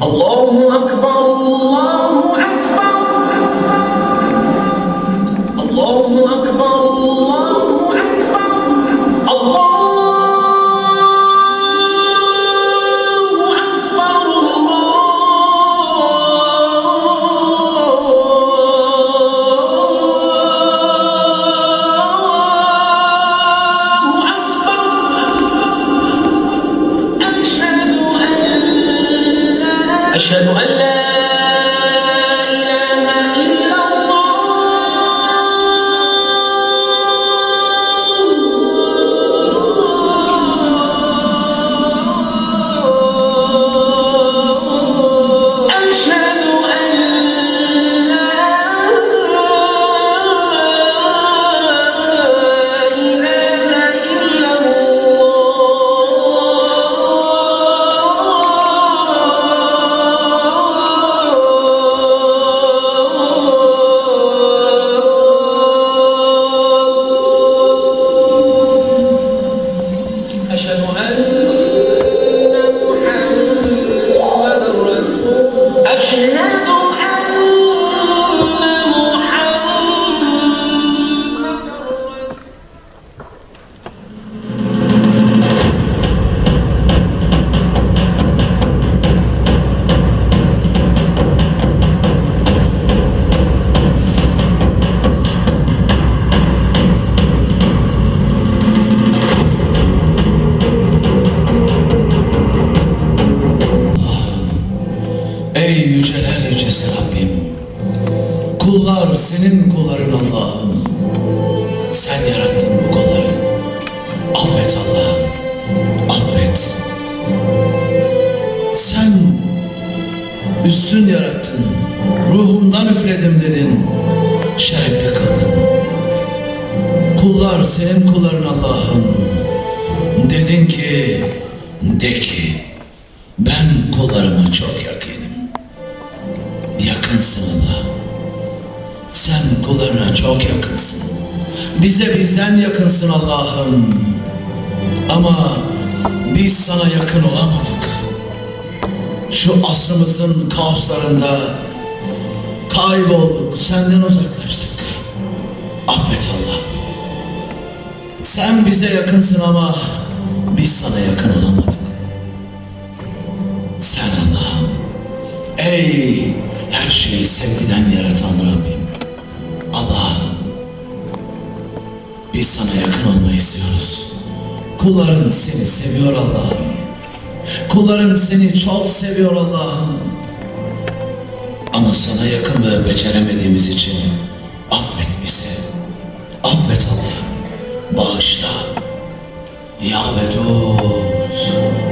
Allahu Akbar. أشهد أن لا Ey yüceler yücesi Rabbim, kullar senin kulların Allah'ım. Sen yarattın bu kulları. Affet Allah'ım, affet. Sen üstün yarattın, ruhumdan üfledim dedin, şerefli kıldın. Kullar senin kulların Allah'ım. Dedin ki, de ki, ben kullarıma çok yakınım. Yakınsın Allah. Sen kullarına çok yakınsın. Bize bizden yakınsın Allah'ım. Ama biz sana yakın olamadık. Şu asrımızın kaoslarında kaybolduk, senden uzaklaştık. Affet Allah. Sen bize yakınsın ama biz sana yakın olamadık. Sevgiden yaratan Rabbim, Allah'ım, biz sana yakın olmayı istiyoruz. Kulların seni seviyor Allah'ım. Kulların seni çok seviyor Allah'ım. Ama sana yakın ve beceremediğimiz için affet bizi. Affet Allah'ım. Bağışla. Ya Vedud.